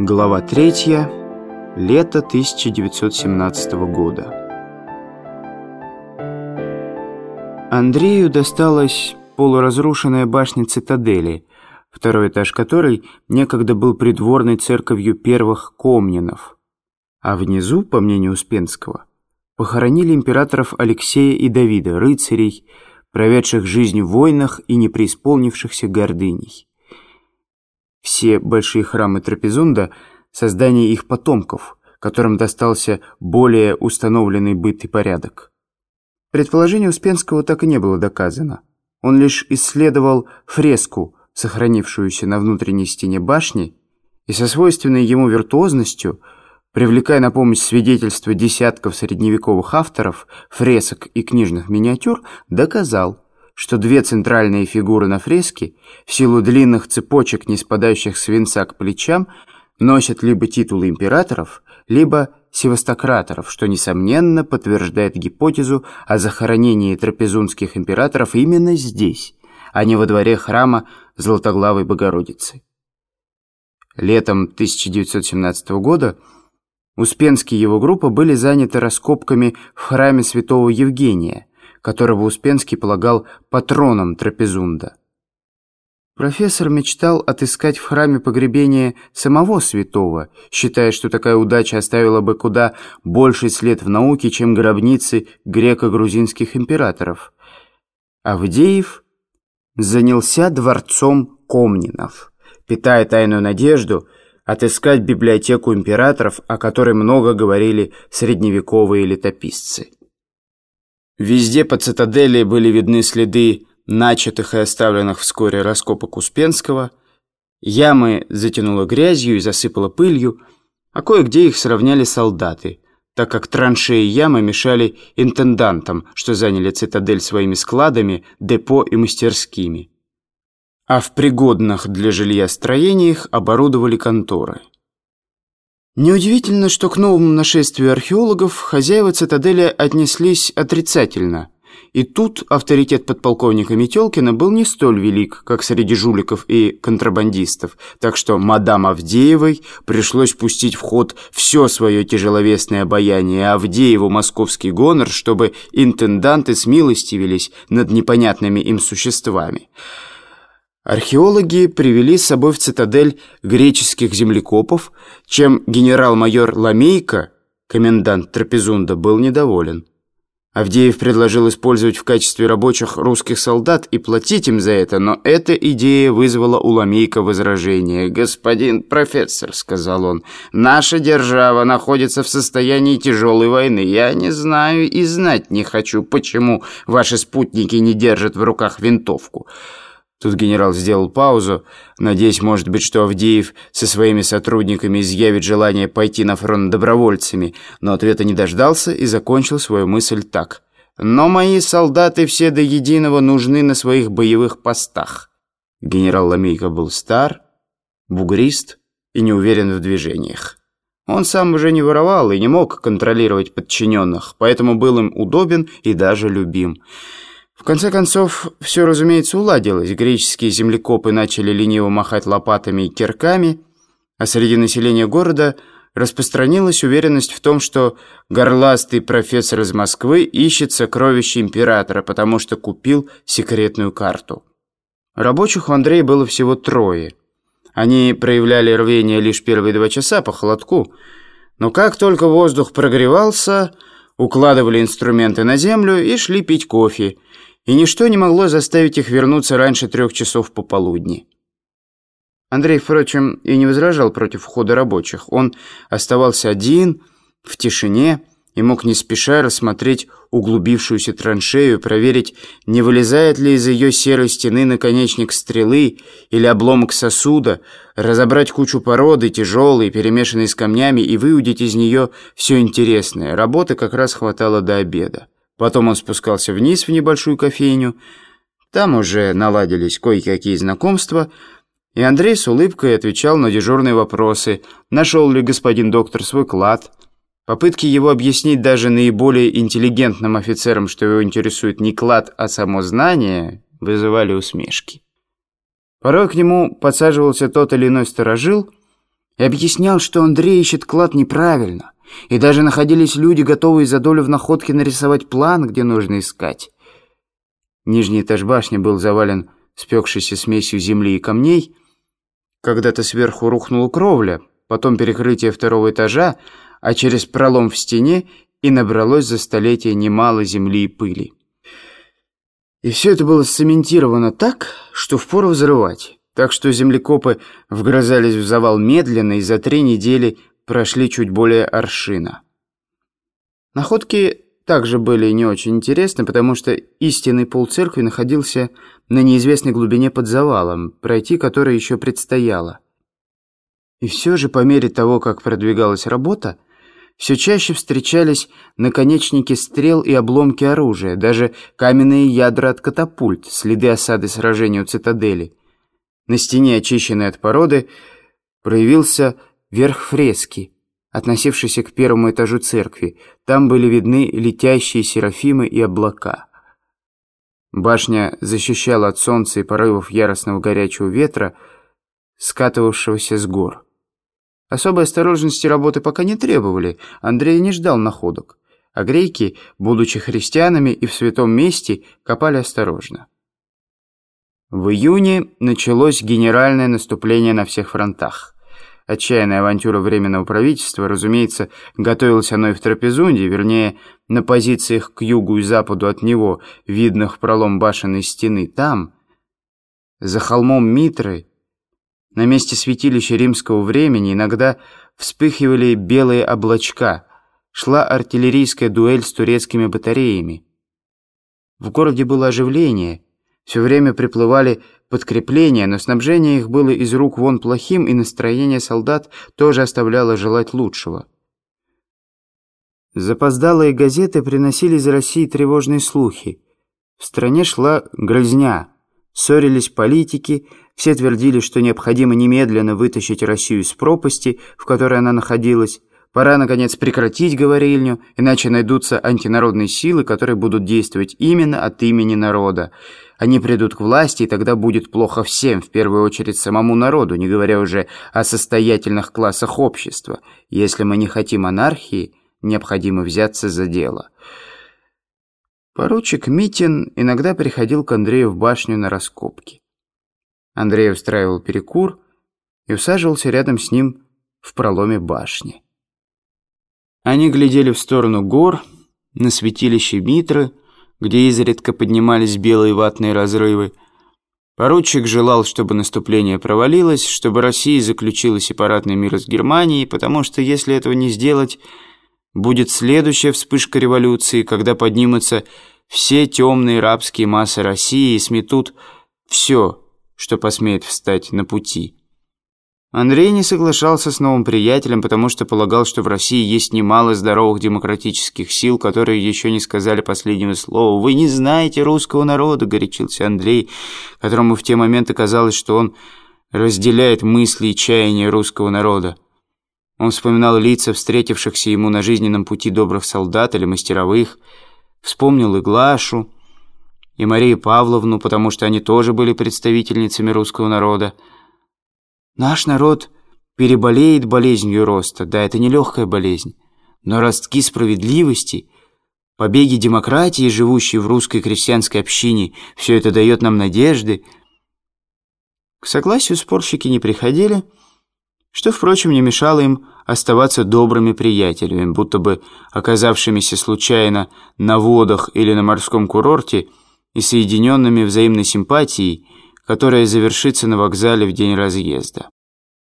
Глава 3. Лето 1917 года. Андрею досталась полуразрушенная башня цитадели, второй этаж которой некогда был придворной церковью первых Комнинов. А внизу, по мнению Успенского, похоронили императоров Алексея и Давида, рыцарей, проведших жизнь в войнах и не преисполнившихся гордыней. Все большие храмы Трапезунда — создание их потомков, которым достался более установленный быт и порядок. Предположение Успенского так и не было доказано. Он лишь исследовал фреску, сохранившуюся на внутренней стене башни, и со свойственной ему виртуозностью, привлекая на помощь свидетельства десятков средневековых авторов, фресок и книжных миниатюр, доказал, что две центральные фигуры на фреске, в силу длинных цепочек, не спадающих с венца к плечам, носят либо титулы императоров, либо севастократоров, что, несомненно, подтверждает гипотезу о захоронении трапезунских императоров именно здесь, а не во дворе храма Златоглавой Богородицы. Летом 1917 года Успенский и его группа были заняты раскопками в храме святого Евгения – которого Успенский полагал патроном Трапезунда. Профессор мечтал отыскать в храме погребение самого святого, считая, что такая удача оставила бы куда больший след в науке, чем гробницы греко-грузинских императоров. Авдеев занялся дворцом Комнинов, питая тайную надежду отыскать библиотеку императоров, о которой много говорили средневековые летописцы. Везде по цитадели были видны следы начатых и оставленных вскоре раскопок Успенского. Ямы затянуло грязью и засыпало пылью, а кое-где их сравняли солдаты, так как траншеи ямы мешали интендантам, что заняли цитадель своими складами, депо и мастерскими. А в пригодных для жилья строениях оборудовали конторы. Неудивительно, что к новому нашествию археологов хозяева цитадели отнеслись отрицательно. И тут авторитет подполковника Метелкина был не столь велик, как среди жуликов и контрабандистов, так что мадам Авдеевой пришлось пустить в ход все свое тяжеловесное обаяние, а Авдееву московский гонор, чтобы интенданты смилостивились над непонятными им существами. Археологи привели с собой в цитадель греческих землекопов, чем генерал-майор Ламейко, комендант Трапезунда, был недоволен. Авдеев предложил использовать в качестве рабочих русских солдат и платить им за это, но эта идея вызвала у Ламейка возражение. «Господин профессор», — сказал он, — «наша держава находится в состоянии тяжелой войны. Я не знаю и знать не хочу, почему ваши спутники не держат в руках винтовку». Тут генерал сделал паузу, надеясь, может быть, что Авдеев со своими сотрудниками изъявит желание пойти на фронт добровольцами, но ответа не дождался и закончил свою мысль так. «Но мои солдаты все до единого нужны на своих боевых постах». Генерал Ламейко был стар, бугрист и не уверен в движениях. Он сам уже не воровал и не мог контролировать подчиненных, поэтому был им удобен и даже любим. В конце концов, все, разумеется, уладилось. Греческие землекопы начали лениво махать лопатами и кирками, а среди населения города распространилась уверенность в том, что горластый профессор из Москвы ищет сокровища императора, потому что купил секретную карту. Рабочих у Андрея было всего трое. Они проявляли рвение лишь первые два часа по холодку, но как только воздух прогревался, укладывали инструменты на землю и шли пить кофе, и ничто не могло заставить их вернуться раньше трех часов пополудни. Андрей, впрочем, и не возражал против входа рабочих. Он оставался один, в тишине, и мог не спеша рассмотреть углубившуюся траншею, проверить, не вылезает ли из ее серой стены наконечник стрелы или обломок сосуда, разобрать кучу породы, тяжелой, перемешанной с камнями, и выудить из нее все интересное. Работы как раз хватало до обеда. Потом он спускался вниз в небольшую кофейню. Там уже наладились кое-какие знакомства, и Андрей с улыбкой отвечал на дежурные вопросы. Нашел ли господин доктор свой клад? Попытки его объяснить даже наиболее интеллигентным офицерам, что его интересует не клад, а само знание, вызывали усмешки. Порой к нему подсаживался тот или иной сторожил, и объяснял, что Андрей ищет клад неправильно, и даже находились люди, готовые за долю в находке нарисовать план, где нужно искать. Нижний этаж башни был завален спекшейся смесью земли и камней. Когда-то сверху рухнула кровля, потом перекрытие второго этажа, а через пролом в стене и набралось за столетие немало земли и пыли. И все это было сцементировано так, что впору взрывать. Так что землекопы вгрызались в завал медленно и за три недели прошли чуть более аршина. Находки также были не очень интересны, потому что истинный пол церкви находился на неизвестной глубине под завалом, пройти который еще предстояло. И все же, по мере того, как продвигалась работа, все чаще встречались наконечники стрел и обломки оружия, даже каменные ядра от катапульт, следы осады сражения у цитадели. На стене, очищенной от породы, проявился верх фрески, относившийся к первому этажу церкви. Там были видны летящие серафимы и облака. Башня защищала от солнца и порывов яростного горячего ветра, скатывавшегося с гор. Особой осторожности работы пока не требовали, Андрей не ждал находок. А грейки, будучи христианами и в святом месте, копали осторожно. В июне началось генеральное наступление на всех фронтах. Отчаянная авантюра Временного правительства, разумеется, готовилась оно и в Трапезунде, вернее, на позициях к югу и западу от него, видных пролом башенной стены. Там, за холмом Митры, на месте святилища римского времени иногда вспыхивали белые облачка. Шла артиллерийская дуэль с турецкими батареями. В городе было оживление. Все время приплывали подкрепления, но снабжение их было из рук вон плохим, и настроение солдат тоже оставляло желать лучшего. Запоздалые газеты приносили из России тревожные слухи. В стране шла грызня, ссорились политики, все твердили, что необходимо немедленно вытащить Россию из пропасти, в которой она находилась. Пора, наконец, прекратить говорильню, иначе найдутся антинародные силы, которые будут действовать именно от имени народа. Они придут к власти, и тогда будет плохо всем, в первую очередь самому народу, не говоря уже о состоятельных классах общества. Если мы не хотим анархии, необходимо взяться за дело. Поручик Митин иногда приходил к Андрею в башню на раскопки. Андрей устраивал перекур и усаживался рядом с ним в проломе башни. Они глядели в сторону гор, на святилище Митры, где изредка поднимались белые ватные разрывы. Поручик желал, чтобы наступление провалилось, чтобы Россия заключила сепаратный мир с Германией, потому что если этого не сделать, будет следующая вспышка революции, когда поднимутся все темные рабские массы России и сметут все, что посмеет встать на пути. Андрей не соглашался с новым приятелем, потому что полагал, что в России есть немало здоровых демократических сил, которые еще не сказали последнего слова. «Вы не знаете русского народа», — горячился Андрей, которому в те моменты казалось, что он разделяет мысли и чаяния русского народа. Он вспоминал лица встретившихся ему на жизненном пути добрых солдат или мастеровых, вспомнил и Глашу, и Марию Павловну, потому что они тоже были представительницами русского народа. Наш народ переболеет болезнью роста, да, это нелегкая болезнь, но ростки справедливости, побеги демократии, живущие в русской крестьянской общине, все это дает нам надежды. К согласию спорщики не приходили, что, впрочем, не мешало им оставаться добрыми приятелями, будто бы оказавшимися случайно на водах или на морском курорте – и соединенными взаимной симпатией, которая завершится на вокзале в день разъезда.